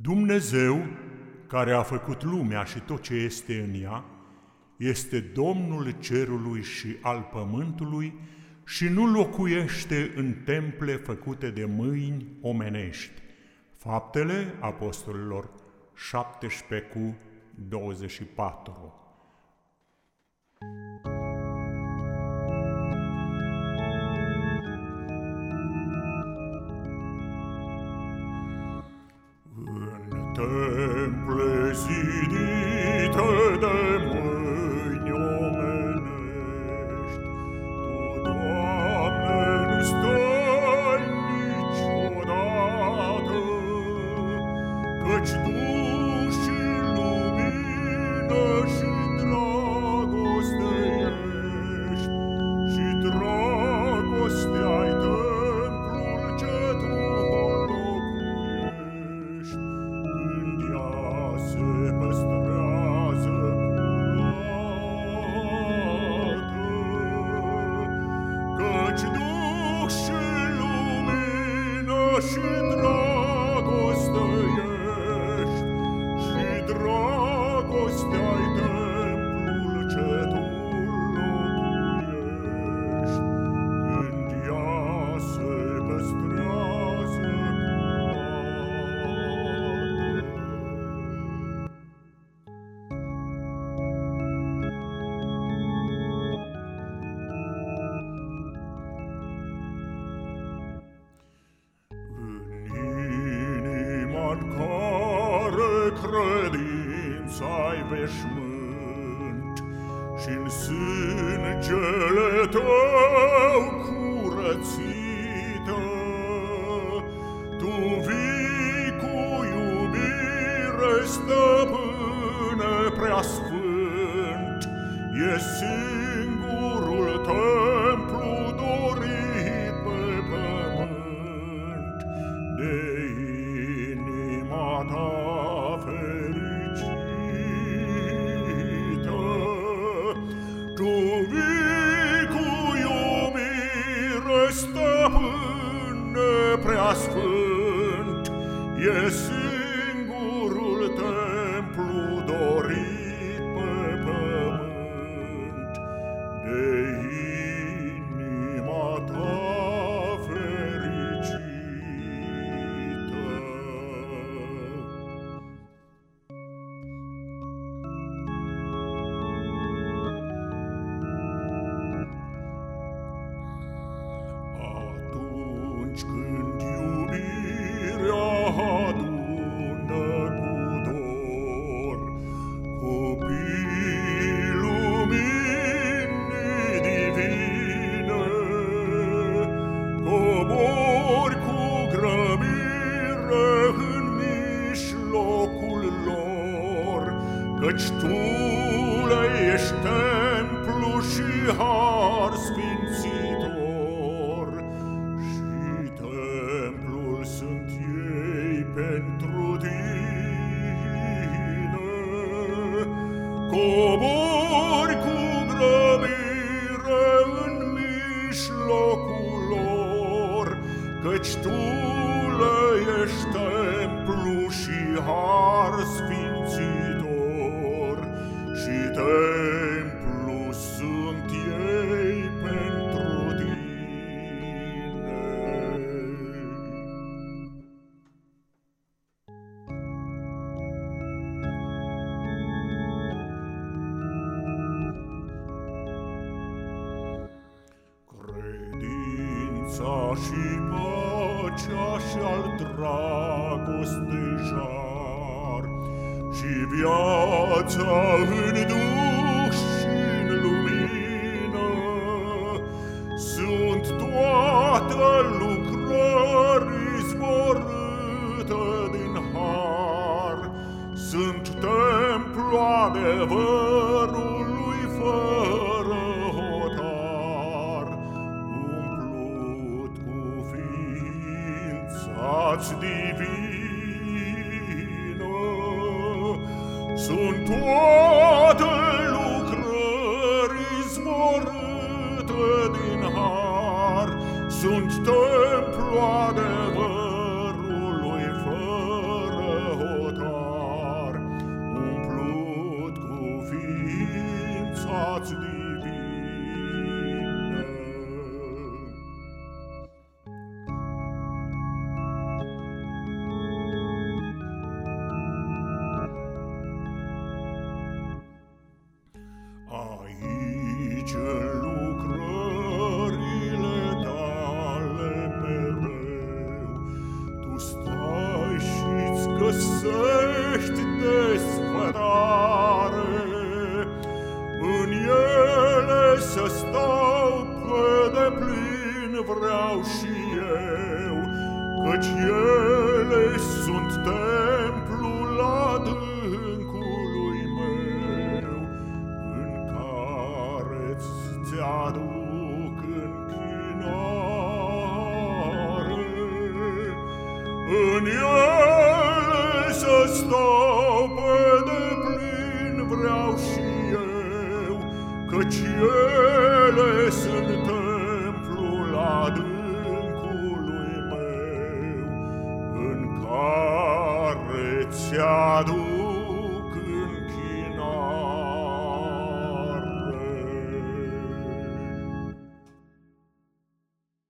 Dumnezeu, care a făcut lumea și tot ce este în ea, este Domnul cerului și al pământului și nu locuiește în temple făcute de mâini omenești. Faptele Apostolilor 17 cu 24 temple sidite și credința-i veșmânt și-n sângele tău curățită. Tu vii cu iubire, stăpâne preasfânt, e singurul templu dorit pe pământ de stăpâne preasfânt, e singurul templu dorit pe pământ. De căci tu le ești templu și har sfințitor. pentru tine. Cobori cu grăbire în mijlocul lor, Căci tu și pacea și al dragostei jar, și viața în duh și în lumină, sunt toate lucrări zborâte din har, sunt templu adevărului pax divino sunt toate lucrări izvorâte din har. Sunt templu adevărat stau pe deplin vreau și eu, Căci ele sunt templul adâncului meu, În care ți-aduc